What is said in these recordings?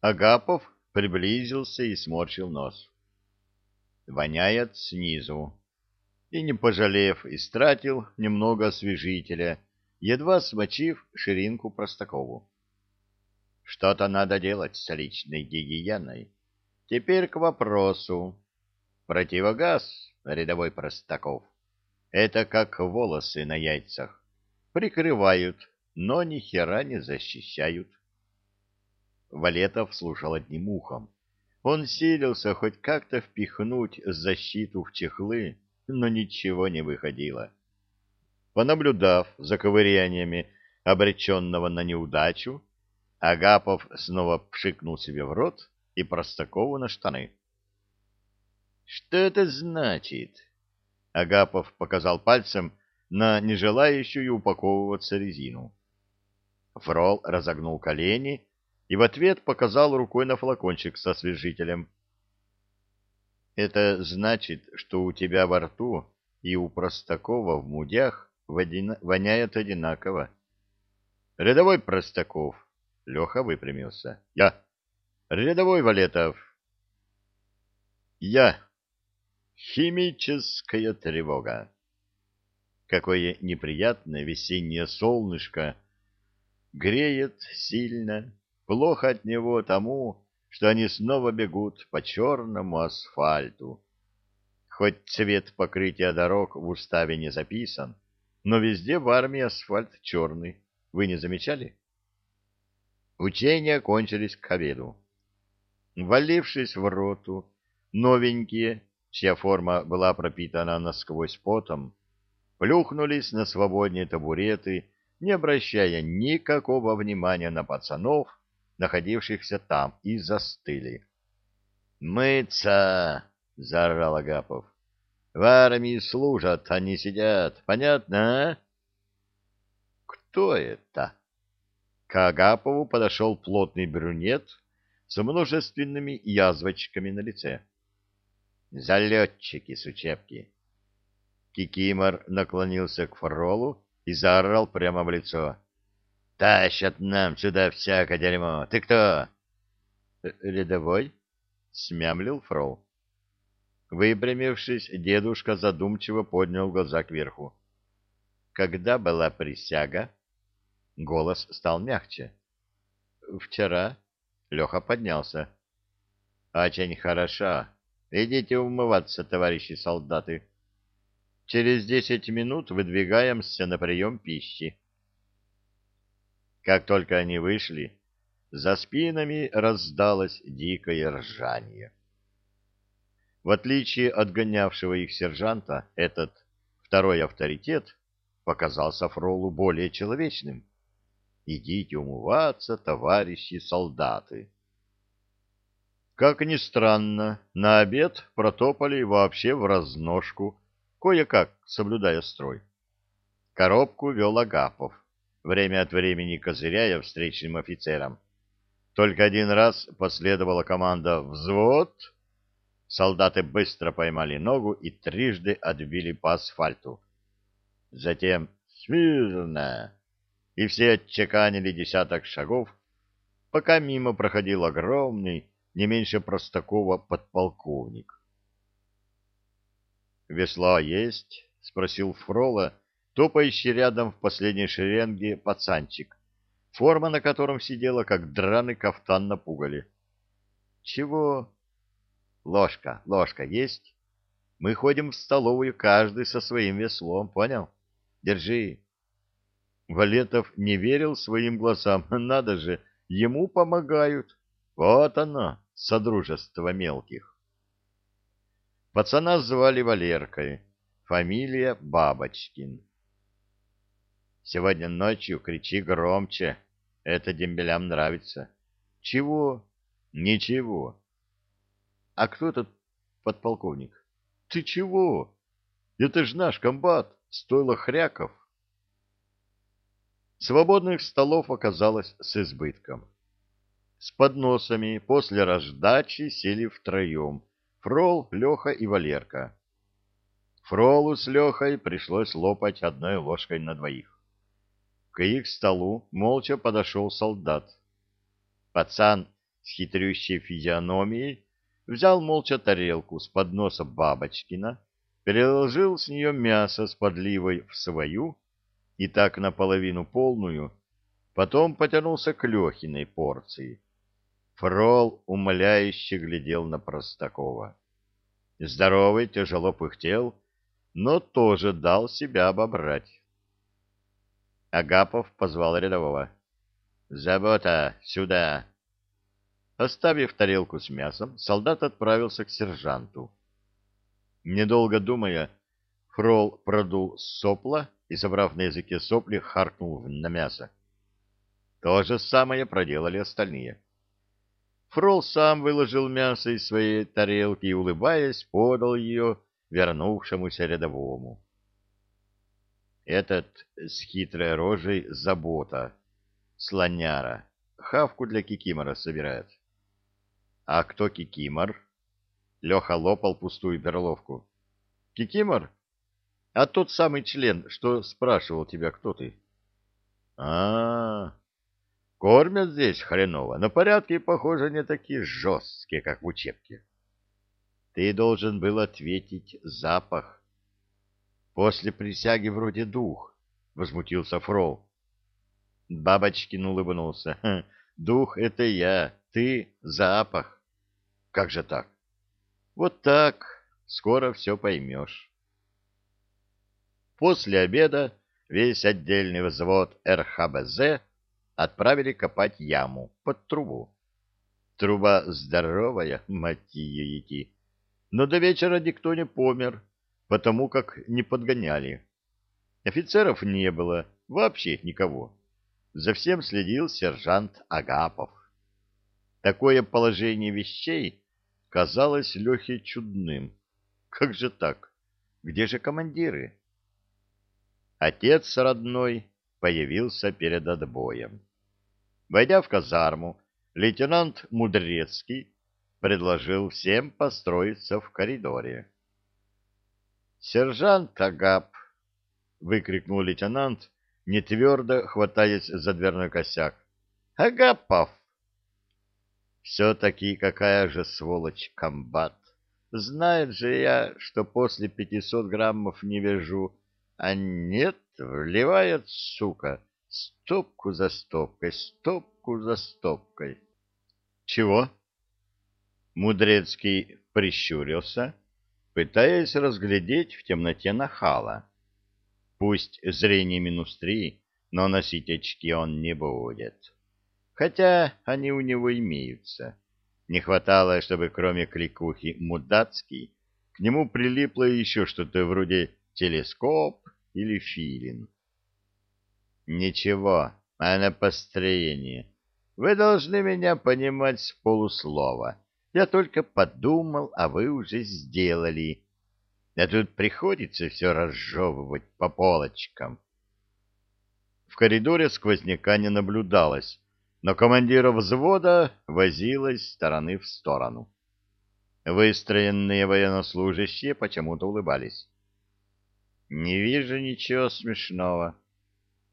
Агапов приблизился и сморщил нос. Воняет снизу. И, не пожалев, истратил немного освежителя, едва смочив ширинку Простакову. Что-то надо делать с личной гигиеной. Теперь к вопросу. Противогаз, рядовой Простаков, это как волосы на яйцах. Прикрывают, но ни хера не защищают. Валетов слушал одним ухом. Он силился хоть как-то впихнуть защиту в чехлы, но ничего не выходило. Понаблюдав за ковыряниями обреченного на неудачу, Агапов снова пшикнул себе в рот и Простакову на штаны. «Что это значит?» Агапов показал пальцем на нежелающую упаковываться резину. Фрол разогнул колени и в ответ показал рукой на флакончик со освежителем. «Это значит, что у тебя во рту и у Простакова в мудях воняет одинаково. Рядовой Простаков Леха выпрямился. Я. Рядовой Валетов. Я. Химическая тревога. Какое неприятное весеннее солнышко. Греет сильно. Плохо от него тому, что они снова бегут по черному асфальту. Хоть цвет покрытия дорог в уставе не записан, но везде в армии асфальт черный. Вы не замечали? Учения кончились к обеду. Валившись в роту, новенькие, чья форма была пропитана насквозь потом, плюхнулись на свободные табуреты, не обращая никакого внимания на пацанов, находившихся там, и застыли. «Мыться!» — заорал Агапов. «В армии служат, они сидят. Понятно, а?» «Кто это?» К Агапову подошел плотный брюнет с множественными язвочками на лице. «Залетчики с учебки!» Кикимор наклонился к Фролу и заорал прямо в лицо. «Тащат нам сюда всякое дерьмо! Ты кто?» «Рядовой?» — смямлил Фрол. Выпрямившись, дедушка задумчиво поднял глаза кверху. «Когда была присяга?» Голос стал мягче. «Вчера?» Леха поднялся. «Очень хорошо. Идите умываться, товарищи солдаты. Через десять минут выдвигаемся на прием пищи». Как только они вышли, за спинами раздалось дикое ржание. В отличие от гонявшего их сержанта, этот второй авторитет показался Фролу более человечным. Идите умываться, товарищи солдаты. Как ни странно, на обед протопали вообще в разножку, кое-как соблюдая строй. Коробку вел Агапов, время от времени козыряя встречным офицерам. Только один раз последовала команда «Взвод!». Солдаты быстро поймали ногу и трижды отбили по асфальту. Затем «Смирно!» и все отчеканили десяток шагов, пока мимо проходил огромный, не меньше Простакова, подполковник. «Весло есть?» — спросил Фрола, топающий рядом в последней шеренге пацанчик, форма на котором сидела, как драный кафтан на пугале. «Чего?» «Ложка, ложка есть?» «Мы ходим в столовую, каждый со своим веслом, понял? Держи». Валетов не верил своим глазам. Надо же, ему помогают. Вот оно, содружество мелких. Пацана звали Валеркой, фамилия Бабочкин. Сегодня ночью кричи громче, это дембелям нравится. Чего? Ничего. А кто этот подполковник? Ты чего? Это ж наш комбат, стойло хряков. Свободных столов оказалось с избытком. С подносами после раздачи сели втроем Фрол, Леха и Валерка. Фролу с Лехой пришлось лопать одной ложкой на двоих. К их столу молча подошел солдат. Пацан с хитрющей физиономией, взял молча тарелку с подноса Бабочкина, переложил с нее мясо с подливой в свою и так наполовину полную, потом потянулся к Лехиной порции. Фрол умоляюще глядел на Простакова. Здоровый тяжело пыхтел, но тоже дал себя обобрать. Агапов позвал рядового. «Забота, сюда!» Оставив тарелку с мясом, солдат отправился к сержанту. Недолго думая, Фрол продул сопла и, собрав на языке сопли, харкнул на мясо. То же самое проделали остальные. Фрол сам выложил мясо из своей тарелки и, улыбаясь, подал ее вернувшемуся рядовому. Этот с хитрой рожей забота, слоняра, хавку для кикимора собирает. А кто кикимор? Леха лопал пустую перловку. Кикимор? А тот самый член, что спрашивал тебя, кто ты? А, -а, -а. кормят здесь хреново, но порядки, похоже, не такие жесткие, как в учебке. Ты должен был ответить запах. После присяги вроде дух, — возмутился Фрол. Бабочкин улыбнулся. Дух — это я, ты — запах. Как же так? Вот так, скоро все поймешь. После обеда весь отдельный взвод РХБЗ отправили копать яму под трубу. Труба здоровая, мать ее идти. Но до вечера никто не помер, потому как не подгоняли. Офицеров не было, вообще никого. За всем следил сержант Агапов. Такое положение вещей казалось Лехе чудным. Как же так? Где же командиры? Отец родной появился перед отбоем. Войдя в казарму, лейтенант Мудрецкий предложил всем построиться в коридоре. «Сержант Агап!» — выкрикнул лейтенант, не твердо хватаясь за дверной косяк. «Агапов!» «Все-таки какая же сволочь комбат! Знает же я, что после пятисот граммов не вяжу, а нет, вливает, сука, стопку за стопкой, стопку за стопкой». «Чего?» Мудрецкий прищурился, пытаясь разглядеть в темноте нахала. Пусть зрение минус три, но носить очки он не будет. Хотя они у него имеются. Не хватало, чтобы кроме кликухи «мудацкий» к нему прилипло еще что-то вроде телескоп или филин. Ничего, а на построение. Вы должны меня понимать с полуслова. Я только подумал, а вы уже сделали. А тут приходится все разжевывать по полочкам. В коридоре сквозняка не наблюдалось, но командира взвода возилась с стороны в сторону. Выстроенные военнослужащие почему-то улыбались. «Не вижу ничего смешного».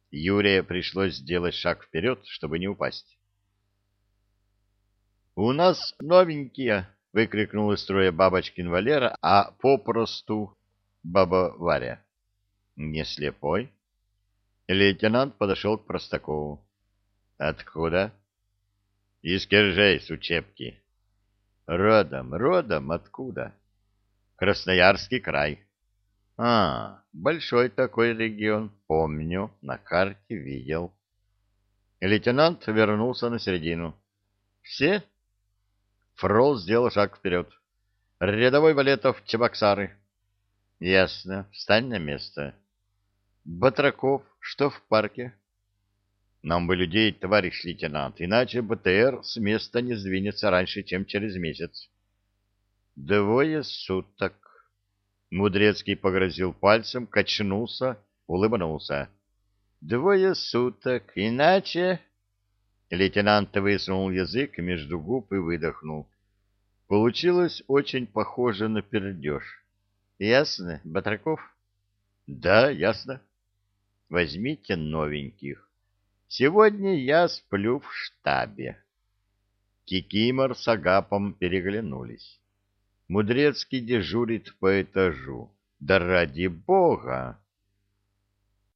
Юрия пришлось сделать шаг вперед, чтобы не упасть. «У нас новенькие!» — выкрикнул из строя бабочкин Валера, а попросту баба Варя. «Не слепой?» Лейтенант подошел к Простакову. «Откуда?» «Из Киржей, с учебки». «Родом, родом откуда?» «Красноярский край». «А, большой такой регион, помню, на карте видел». Лейтенант вернулся на середину. «Все?» Фрол сделал шаг вперед. Рядовой Валетов, Чебоксары. Ясно. Встань на место. Батраков, что в парке? Нам бы людей, товарищ лейтенант, иначе БТР с места не сдвинется раньше, чем через месяц. Двое суток. Мудрецкий погрозил пальцем, качнулся, улыбнулся. Двое суток, иначе... Лейтенант высунул язык между губ и выдохнул. Получилось очень похоже на пердеж. Ясно, Батраков? Да, ясно. Возьмите новеньких. Сегодня я сплю в штабе. Кикимор с Агапом переглянулись. Мудрецкий дежурит по этажу. Да ради бога!